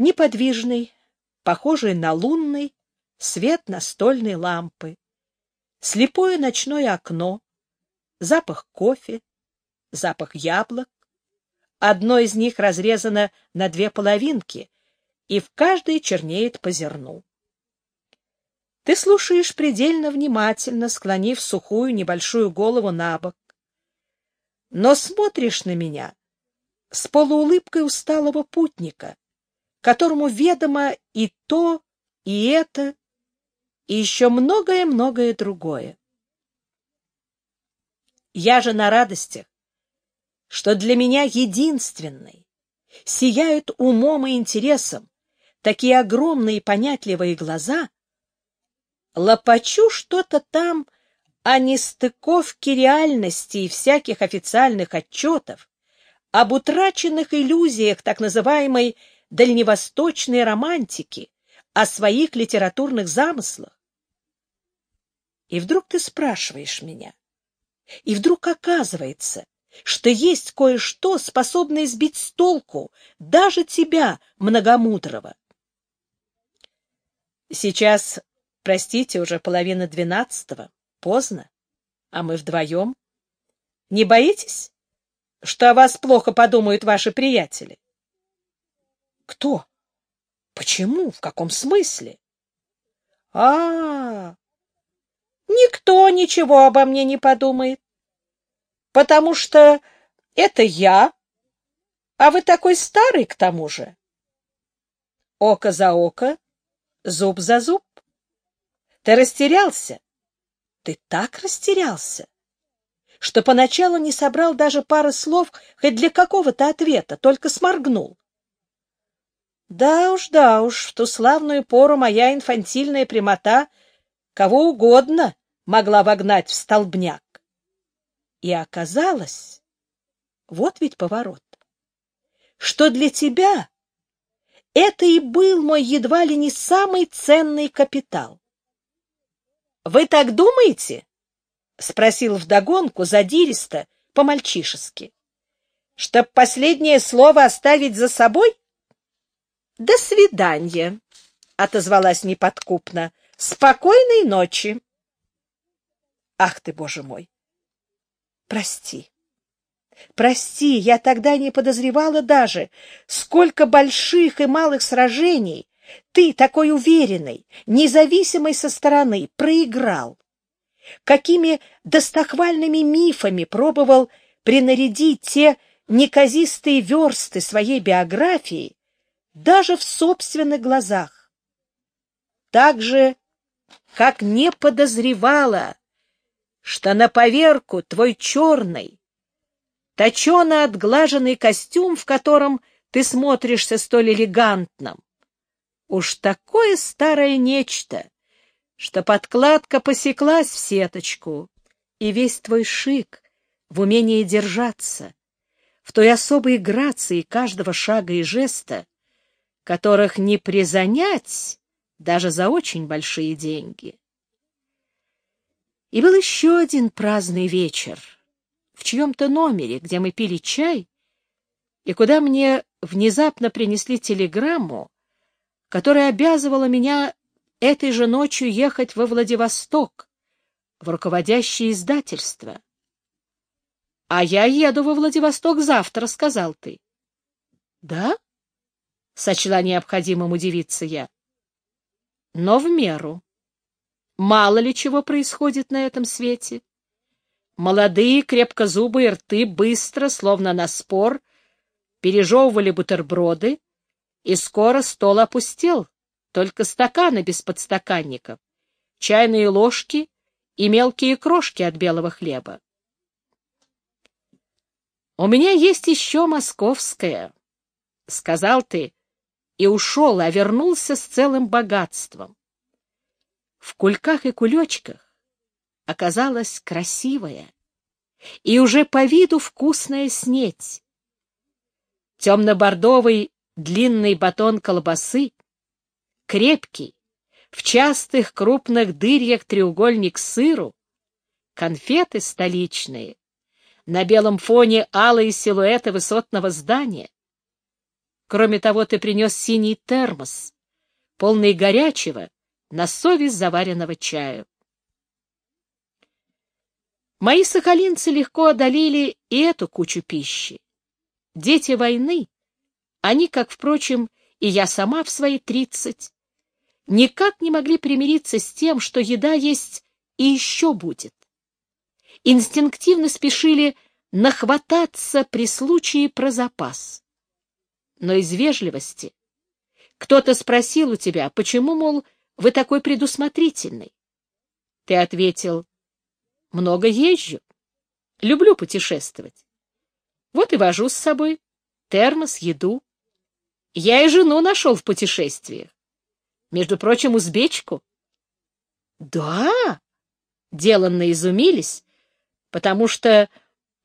неподвижный, похожий на лунный, свет настольной лампы, слепое ночное окно, запах кофе, запах яблок. Одно из них разрезано на две половинки, и в каждой чернеет по зерну. Ты слушаешь предельно внимательно, склонив сухую небольшую голову на бок. Но смотришь на меня с полуулыбкой усталого путника, которому ведомо и то, и это, и еще многое-многое другое. Я же на радостях, что для меня единственной сияют умом и интересом такие огромные понятливые глаза, лопачу что-то там о нестыковке реальности и всяких официальных отчетов, об утраченных иллюзиях так называемой дальневосточной романтики, о своих литературных замыслах. И вдруг ты спрашиваешь меня, и вдруг оказывается, что есть кое-что, способное сбить с толку даже тебя, многомудрого. Сейчас, простите, уже половина двенадцатого, поздно, а мы вдвоем. Не боитесь, что о вас плохо подумают ваши приятели? Кто? Почему? В каком смысле? А, -а, -а никто ничего обо мне не подумает, потому что это я, а вы такой старый к тому же. Око за око, зуб за зуб. Ты растерялся? Ты так растерялся, что поначалу не собрал даже пары слов хоть для какого-то ответа, только сморгнул. Да уж, да уж, в ту славную пору моя инфантильная прямота кого угодно могла вогнать в столбняк. И оказалось, вот ведь поворот, что для тебя это и был мой едва ли не самый ценный капитал. — Вы так думаете? — спросил вдогонку задиристо, по-мальчишески. — Чтоб последнее слово оставить за собой? «До свидания», — отозвалась неподкупно. «Спокойной ночи». «Ах ты, боже мой! Прости, прости, я тогда не подозревала даже, сколько больших и малых сражений ты, такой уверенный, независимый со стороны, проиграл. Какими достохвальными мифами пробовал принарядить те неказистые версты своей биографии, даже в собственных глазах. Так же, как не подозревала, что на поверку твой черный, точено отглаженный костюм, в котором ты смотришься столь элегантным, уж такое старое нечто, что подкладка посеклась в сеточку, и весь твой шик в умении держаться, в той особой грации каждого шага и жеста, которых не призанять даже за очень большие деньги. И был еще один праздный вечер в чьем-то номере, где мы пили чай, и куда мне внезапно принесли телеграмму, которая обязывала меня этой же ночью ехать во Владивосток, в руководящее издательство. — А я еду во Владивосток завтра, — сказал ты. — Да? — сочла необходимым удивиться я. Но в меру. Мало ли чего происходит на этом свете. Молодые крепкозубые рты быстро, словно на спор, пережевывали бутерброды, и скоро стол опустел, только стаканы без подстаканников, чайные ложки и мелкие крошки от белого хлеба. «У меня есть еще московская», — сказал ты, и ушел, а вернулся с целым богатством. В кульках и кулечках оказалась красивая и уже по виду вкусная снеть. Темно-бордовый длинный батон колбасы, крепкий, в частых крупных дырьях треугольник сыру, конфеты столичные, на белом фоне алые силуэты высотного здания, Кроме того, ты принес синий термос, полный горячего, на совесть заваренного чаю. Мои сахалинцы легко одолели и эту кучу пищи. Дети войны, они, как, впрочем, и я сама в свои тридцать, никак не могли примириться с тем, что еда есть и еще будет. Инстинктивно спешили нахвататься при случае про запас но из вежливости. Кто-то спросил у тебя, почему, мол, вы такой предусмотрительный? Ты ответил, много езжу, люблю путешествовать. Вот и вожу с собой термос, еду. Я и жену нашел в путешествиях. Между прочим, узбечку. Да, деланно изумились, потому что,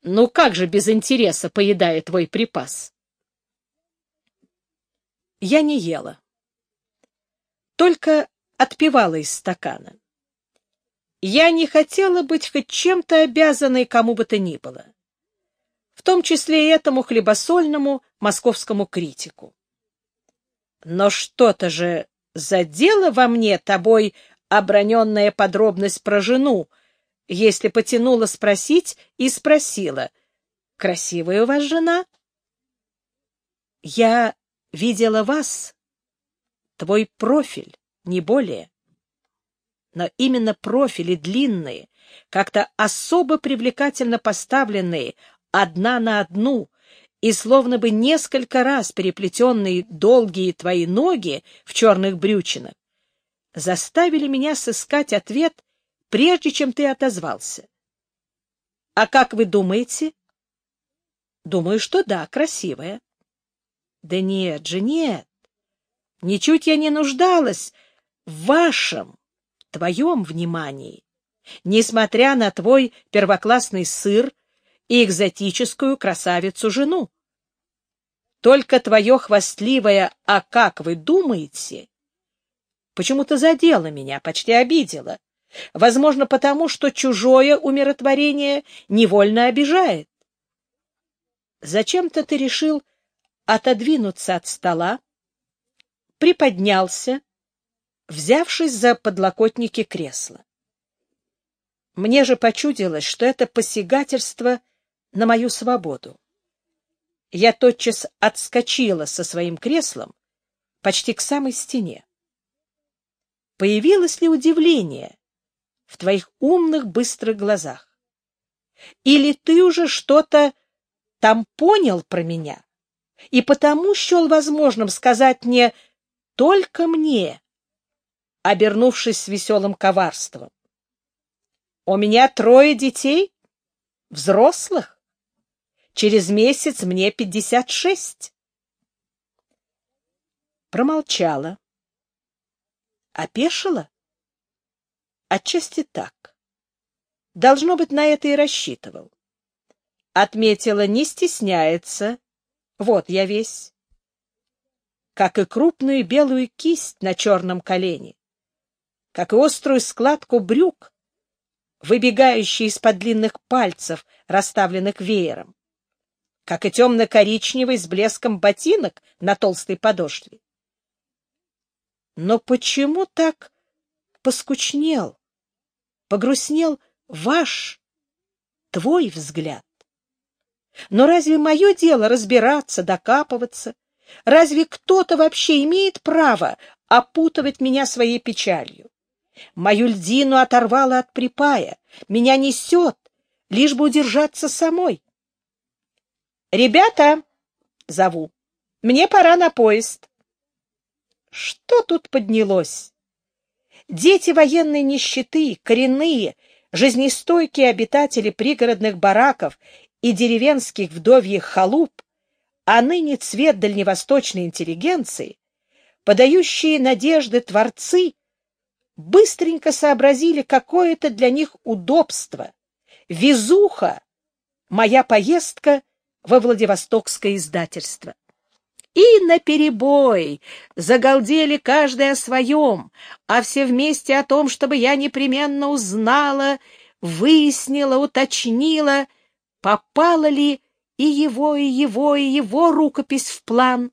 ну как же без интереса поедая твой припас? Я не ела. Только отпивала из стакана. Я не хотела быть хоть чем-то обязанной кому бы то ни было, в том числе и этому хлебосольному московскому критику. Но что-то же задело во мне тобой оброненная подробность про жену, если потянула спросить и спросила, «Красивая у вас жена?» Я видела вас, твой профиль, не более. Но именно профили длинные, как-то особо привлекательно поставленные одна на одну, и словно бы несколько раз переплетенные долгие твои ноги в черных брючинах, заставили меня сыскать ответ, прежде чем ты отозвался. — А как вы думаете? — Думаю, что да, красивая. Да нет же, нет. Ничуть я не нуждалась в вашем, твоем внимании, несмотря на твой первоклассный сыр и экзотическую красавицу-жену. Только твое хвастливое «а как вы думаете?» почему-то задело меня, почти обидело. Возможно, потому что чужое умиротворение невольно обижает. Зачем-то ты решил отодвинуться от стола, приподнялся, взявшись за подлокотники кресла. Мне же почудилось, что это посягательство на мою свободу. Я тотчас отскочила со своим креслом почти к самой стене. Появилось ли удивление в твоих умных быстрых глазах? Или ты уже что-то там понял про меня? И потому счел возможным сказать мне «только мне», обернувшись с веселым коварством. «У меня трое детей, взрослых. Через месяц мне пятьдесят шесть». Промолчала. Опешила? Отчасти так. Должно быть, на это и рассчитывал. Отметила, не стесняется, вот я весь. Как и крупную белую кисть на черном колене, как и острую складку брюк, выбегающие из-под длинных пальцев, расставленных веером, как и темно-коричневый с блеском ботинок на толстой подошве. Но почему так поскучнел, погрустнел ваш, твой взгляд? Но разве мое дело разбираться, докапываться? Разве кто-то вообще имеет право опутывать меня своей печалью? Мою льдину оторвало от припая, меня несет, лишь бы удержаться самой. «Ребята!» — зову. «Мне пора на поезд». Что тут поднялось? Дети военной нищеты, коренные, жизнестойкие обитатели пригородных бараков и деревенских вдовьих халуп, а ныне цвет дальневосточной интеллигенции, подающие надежды творцы, быстренько сообразили какое-то для них удобство, везуха, моя поездка во Владивостокское издательство. И наперебой загалдели каждый о своем, а все вместе о том, чтобы я непременно узнала, выяснила, уточнила попала ли и его, и его, и его рукопись в план.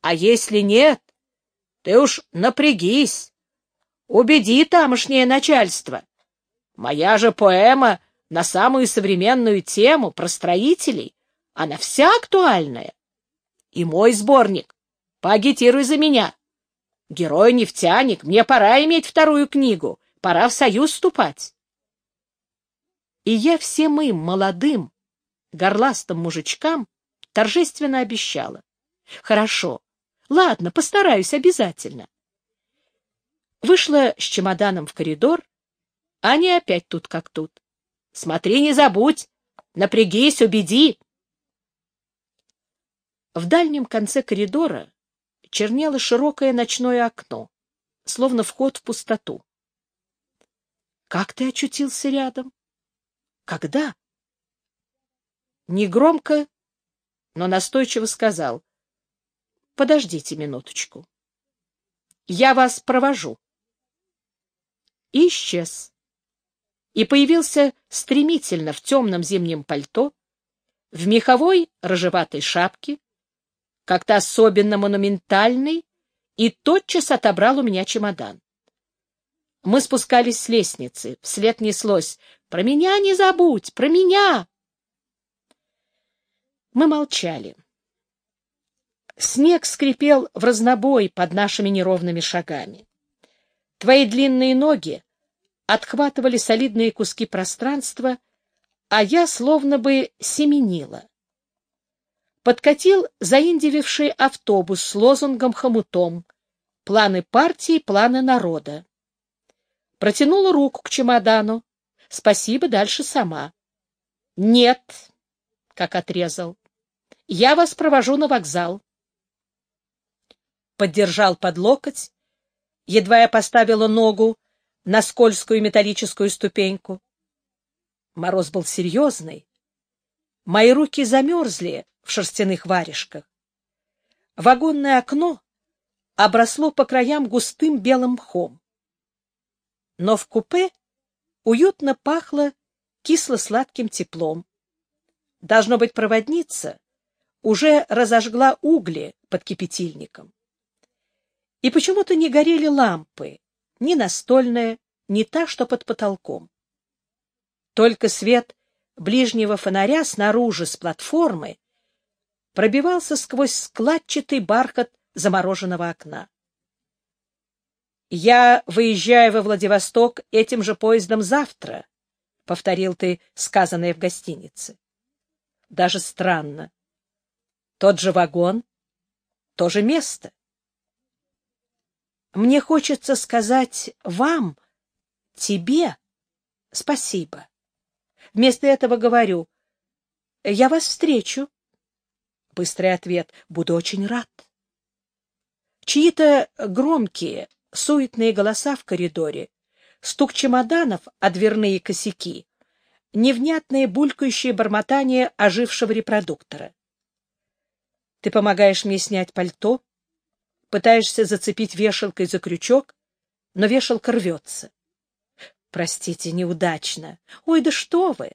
А если нет, ты уж напрягись, убеди тамошнее начальство. Моя же поэма на самую современную тему про строителей, она вся актуальная. И мой сборник. Поагитируй за меня. Герой-нефтяник, мне пора иметь вторую книгу, пора в союз вступать. И я всем им, молодым, горластым мужичкам, торжественно обещала. Хорошо, ладно, постараюсь обязательно. Вышла с чемоданом в коридор, а они опять тут как тут. Смотри, не забудь, напрягись, убеди. В дальнем конце коридора чернело широкое ночное окно, словно вход в пустоту. Как ты очутился рядом? Когда? Негромко, но настойчиво сказал. Подождите минуточку. Я вас провожу. Исчез. И появился стремительно в темном зимнем пальто, в меховой рыжеватой шапке, как-то особенно монументальный, и тотчас отобрал у меня чемодан. Мы спускались с лестницы, вслед неслось «Про меня не забудь! Про меня!» Мы молчали. Снег скрипел в разнобой под нашими неровными шагами. Твои длинные ноги отхватывали солидные куски пространства, а я словно бы семенила. Подкатил заиндививший автобус с лозунгом-хомутом «Планы партии, планы народа». Протянула руку к чемодану. Спасибо, дальше сама. Нет, как отрезал. Я вас провожу на вокзал. Поддержал под локоть. Едва я поставила ногу на скользкую металлическую ступеньку. Мороз был серьезный. Мои руки замерзли в шерстяных варежках. Вагонное окно обросло по краям густым белым мхом но в купе уютно пахло кисло-сладким теплом. Должно быть, проводница уже разожгла угли под кипятильником. И почему-то не горели лампы, ни настольная, ни та, что под потолком. Только свет ближнего фонаря снаружи с платформы пробивался сквозь складчатый бархат замороженного окна. «Я выезжаю во Владивосток этим же поездом завтра», — повторил ты сказанное в гостинице. Даже странно. Тот же вагон, то же место. Мне хочется сказать вам, тебе, спасибо. Вместо этого говорю, я вас встречу. Быстрый ответ, буду очень рад. Чьи-то громкие, суетные голоса в коридоре, стук чемоданов о дверные косяки, невнятное булькающее бормотание ожившего репродуктора. Ты помогаешь мне снять пальто, пытаешься зацепить вешалкой за крючок, но вешалка рвется. Простите, неудачно. Ой, да что вы!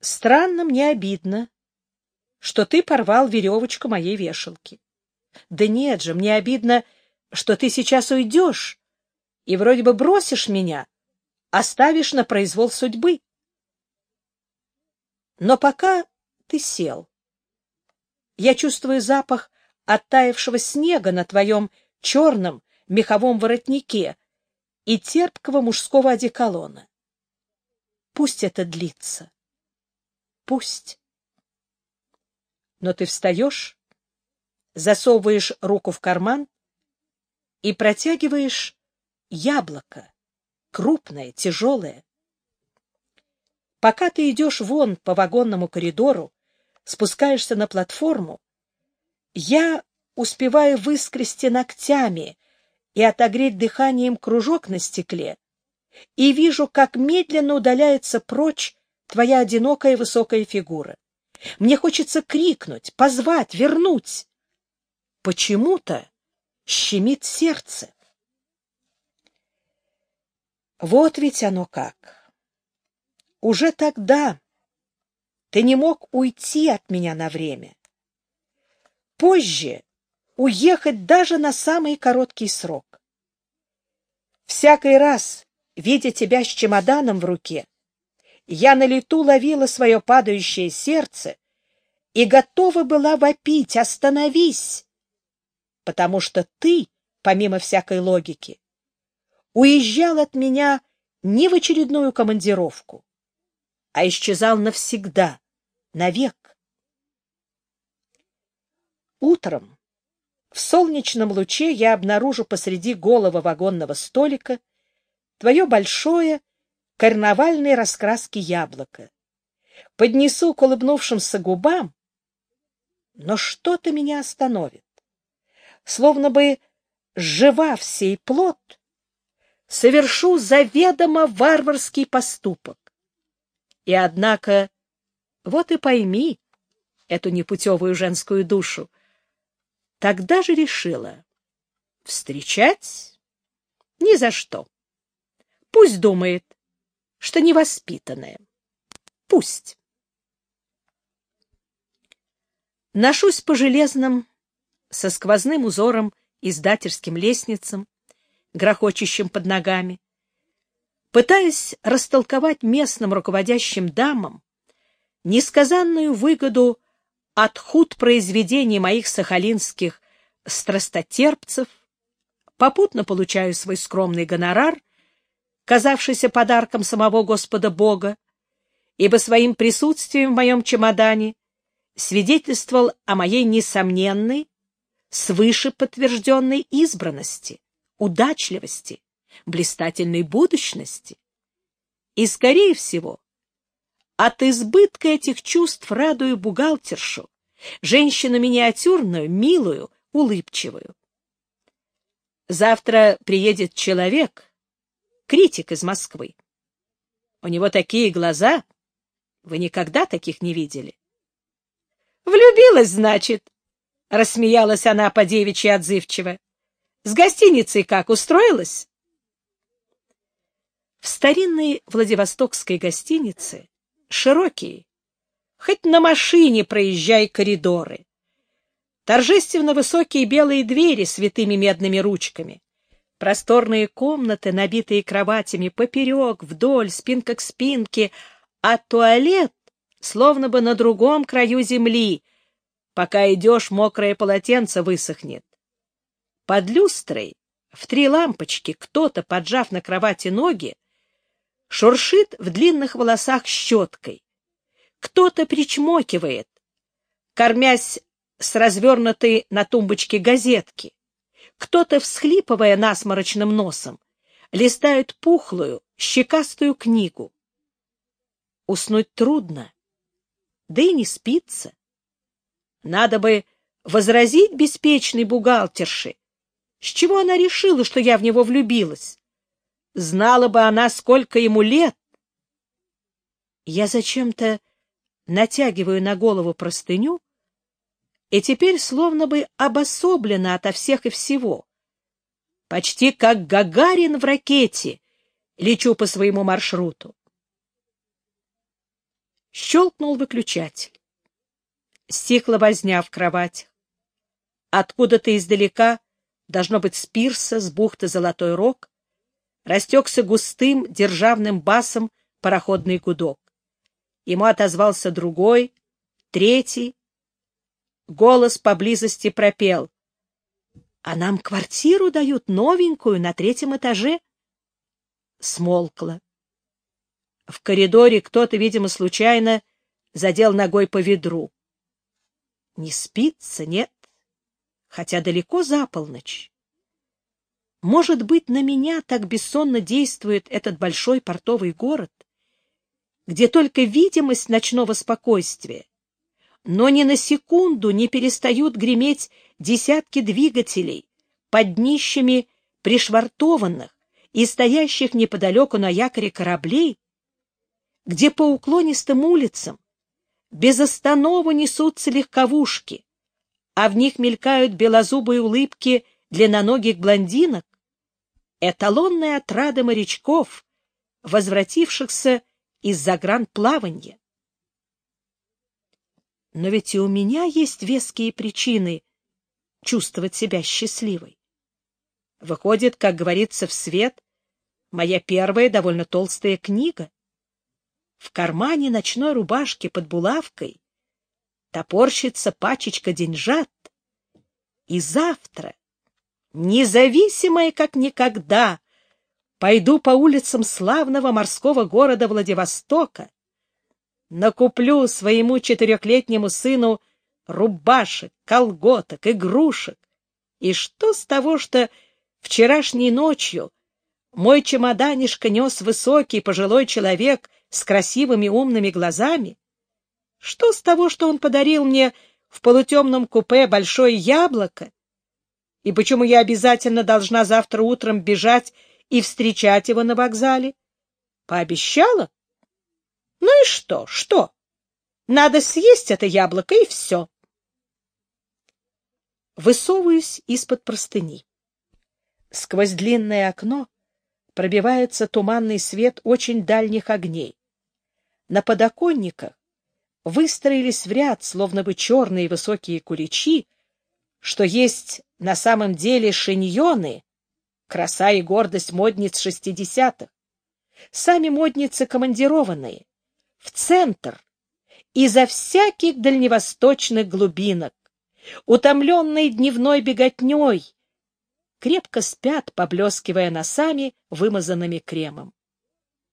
Странно мне обидно, что ты порвал веревочку моей вешалки. Да нет же, мне обидно что ты сейчас уйдешь и вроде бы бросишь меня, оставишь на произвол судьбы. Но пока ты сел, я чувствую запах оттаившего снега на твоем черном меховом воротнике и терпкого мужского одеколона. Пусть это длится. Пусть. Но ты встаешь, засовываешь руку в карман и протягиваешь яблоко, крупное, тяжелое. Пока ты идешь вон по вагонному коридору, спускаешься на платформу, я успеваю выскрести ногтями и отогреть дыханием кружок на стекле, и вижу, как медленно удаляется прочь твоя одинокая высокая фигура. Мне хочется крикнуть, позвать, вернуть. Почему-то щемит сердце. Вот ведь оно как. Уже тогда ты не мог уйти от меня на время. Позже уехать даже на самый короткий срок. Всякий раз, видя тебя с чемоданом в руке, я на лету ловила свое падающее сердце и готова была вопить «Остановись!», потому что ты, помимо всякой логики, уезжал от меня не в очередную командировку, а исчезал навсегда, навек. Утром в солнечном луче я обнаружу посреди голого вагонного столика твое большое карнавальной раскраски яблоко. Поднесу к улыбнувшимся губам, но что-то меня остановит. Словно бы, сживав сей плод, совершу заведомо варварский поступок. И однако, вот и пойми эту непутевую женскую душу, тогда же решила встречать ни за что. Пусть думает, что невоспитанная. Пусть. Ношусь по железным, со сквозным узором издательским лестницам, грохочущим под ногами, пытаясь растолковать местным руководящим дамам несказанную выгоду от худ произведений моих сахалинских страстотерпцев, попутно получаю свой скромный гонорар, казавшийся подарком самого Господа Бога, ибо своим присутствием в моем чемодане свидетельствовал о моей несомненной, свыше подтвержденной избранности, удачливости, блистательной будущности. И, скорее всего, от избытка этих чувств радую бухгалтершу, женщину миниатюрную, милую, улыбчивую. Завтра приедет человек, критик из Москвы. У него такие глаза, вы никогда таких не видели. Влюбилась, значит, — рассмеялась она по-девичьи отзывчиво. С гостиницей как, устроилась? В старинной Владивостокской гостинице широкие, хоть на машине проезжай коридоры. Торжественно высокие белые двери с витыми медными ручками. Просторные комнаты, набитые кроватями поперек, вдоль, спинка к спинке, а туалет словно бы на другом краю земли, пока идешь, мокрое полотенце высохнет. Под люстрой в три лампочки кто-то, поджав на кровати ноги, шуршит в длинных волосах щеткой. Кто-то причмокивает, кормясь с развернутой на тумбочке газетки. Кто-то, всхлипывая насморочным носом, листает пухлую, щекастую книгу. Уснуть трудно, да и не спится. Надо бы возразить беспечной бухгалтерше, с чего она решила, что я в него влюбилась. Знала бы она, сколько ему лет. Я зачем-то натягиваю на голову простыню и теперь словно бы обособлена ото всех и всего. Почти как Гагарин в ракете лечу по своему маршруту. Щелкнул выключатель. Стихла возня в кроватях. Откуда-то издалека, должно быть, с пирса, с бухты Золотой Рог, растекся густым державным басом пароходный гудок. Ему отозвался другой, третий. Голос поблизости пропел. — А нам квартиру дают новенькую на третьем этаже. Смолкла. В коридоре кто-то, видимо, случайно задел ногой по ведру. Не спится, нет, хотя далеко за полночь. Может быть, на меня так бессонно действует этот большой портовый город, где только видимость ночного спокойствия, но ни на секунду не перестают греметь десятки двигателей под днищами пришвартованных и стоящих неподалеку на якоре кораблей, где по уклонистым улицам без останова несутся легковушки, а в них мелькают белозубые улыбки длинноногих блондинок, эталонная отрада морячков, возвратившихся из загранплаванья. Но ведь и у меня есть веские причины чувствовать себя счастливой. Выходит, как говорится в свет, моя первая довольно толстая книга. В кармане ночной рубашки под булавкой топорщится пачечка деньжат. И завтра, независимая как никогда, пойду по улицам славного морского города Владивостока, накуплю своему четырехлетнему сыну рубашек, колготок, игрушек. И что с того, что вчерашней ночью мой чемоданишко нес высокий пожилой человек с красивыми умными глазами? Что с того, что он подарил мне в полутемном купе большое яблоко? И почему я обязательно должна завтра утром бежать и встречать его на вокзале? Пообещала? Ну и что, что? Надо съесть это яблоко, и все. Высовываюсь из-под простыни. Сквозь длинное окно пробивается туманный свет очень дальних огней. На подоконниках выстроились в ряд, словно бы черные высокие куличи, что есть на самом деле шиньоны, краса и гордость модниц шестидесятых. Сами модницы командированные, в центр, изо всяких дальневосточных глубинок, утомленные дневной беготней, крепко спят, поблескивая носами, вымазанными кремом.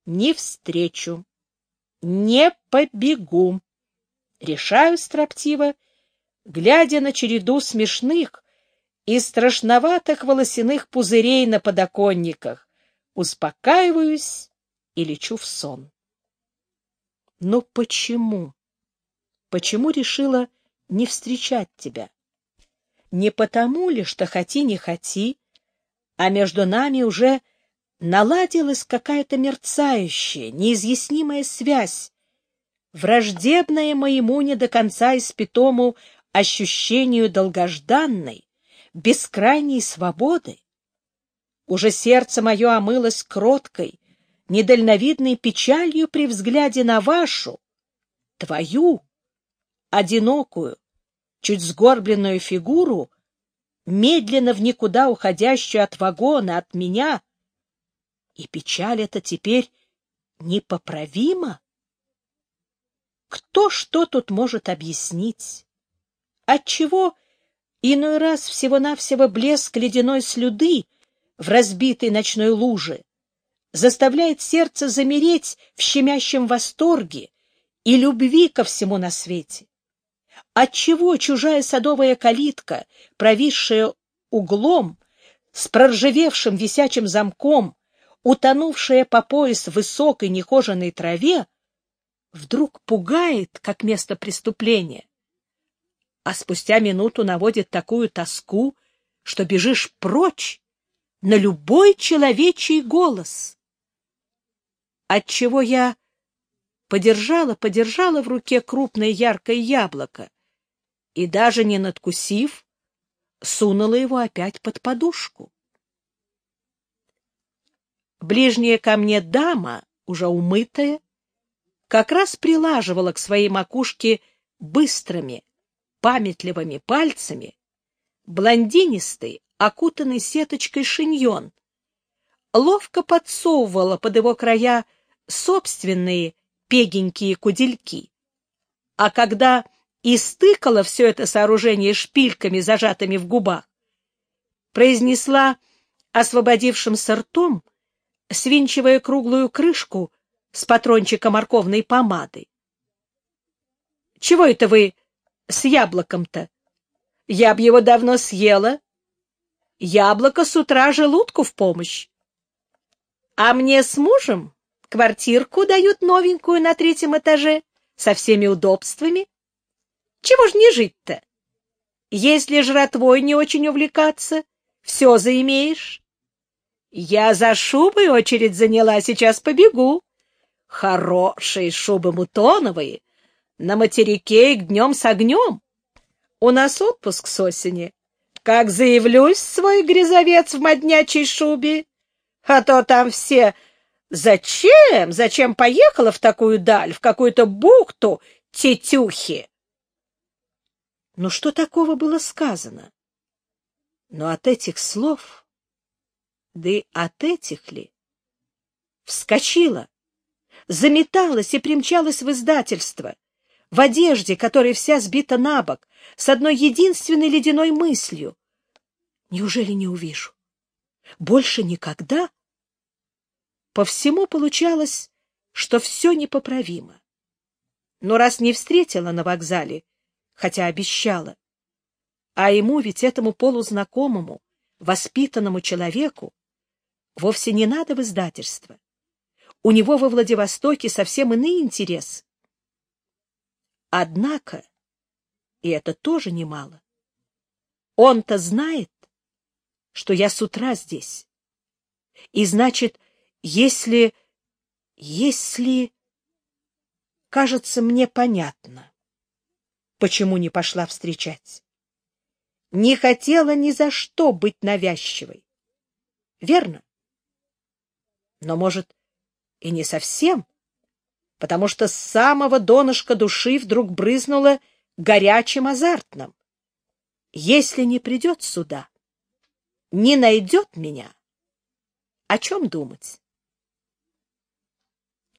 Не встречу, не побегу. Решаю строптиво, глядя на череду смешных и страшноватых волосяных пузырей на подоконниках, успокаиваюсь и лечу в сон. Но почему? Почему решила не встречать тебя? Не потому ли, что хоти не хоти, а между нами уже наладилась какая-то мерцающая, неизъяснимая связь, враждебная моему не до конца испитому ощущению долгожданной, бескрайней свободы. Уже сердце мое омылось кроткой, недальновидной печалью при взгляде на вашу, твою, одинокую, чуть сгорбленную фигуру, медленно в никуда уходящую от вагона, от меня. И печаль эта теперь непоправима? Кто что тут может объяснить? Отчего иной раз всего-навсего блеск ледяной слюды в разбитой ночной луже заставляет сердце замереть в щемящем восторге и любви ко всему на свете? Отчего чужая садовая калитка, провисшая углом, с проржавевшим висячим замком, утонувшая по пояс в высокой нехоженной траве, вдруг пугает, как место преступления, а спустя минуту наводит такую тоску, что бежишь прочь на любой человечий голос. Отчего я подержала, подержала в руке крупное яркое яблоко и, даже не надкусив, сунула его опять под подушку. Ближняя ко мне дама, уже умытая, как раз прилаживала к своей макушке быстрыми, памятливыми пальцами блондинистый, окутанный сеточкой шиньон, ловко подсовывала под его края собственные пегенькие кудельки. А когда истыкала все это сооружение шпильками, зажатыми в губах, произнесла освободившимся ртом, свинчивая круглую крышку с патрончика морковной помады. — Чего это вы с яблоком-то? Я б его давно съела. Яблоко с утра желудку в помощь. А мне с мужем квартирку дают новенькую на третьем этаже со всеми удобствами. Чего ж не жить-то? Если жратвой не очень увлекаться, все заимеешь. Я за шубой очередь заняла, сейчас побегу. Хорошие шубы мутоновые, на материке и днем с огнем. У нас отпуск с осени. Как заявлюсь свой грязовец в моднячей шубе, а то там все... Зачем? Зачем поехала в такую даль, в какую-то бухту тетюхи? Ну что такого было сказано? Но от этих слов, да и от этих ли, вскочила, заметалась и примчалась в издательство, в одежде, которая вся сбита на бок, с одной единственной ледяной мыслью. Неужели не увижу? Больше никогда? По всему получалось, что все непоправимо. Но раз не встретила на вокзале, хотя обещала, а ему ведь этому полузнакомому, воспитанному человеку, вовсе не надо в издательство. У него во Владивостоке совсем иные интересы. Однако, и это тоже немало, он-то знает, что я с утра здесь. И значит, если... если... Кажется, мне понятно, почему не пошла встречать. Не хотела ни за что быть навязчивой. Верно? Но, может, и не совсем, потому что с самого донышка души вдруг брызнуло горячим азартным. Если не придет сюда, не найдет меня, о чем думать?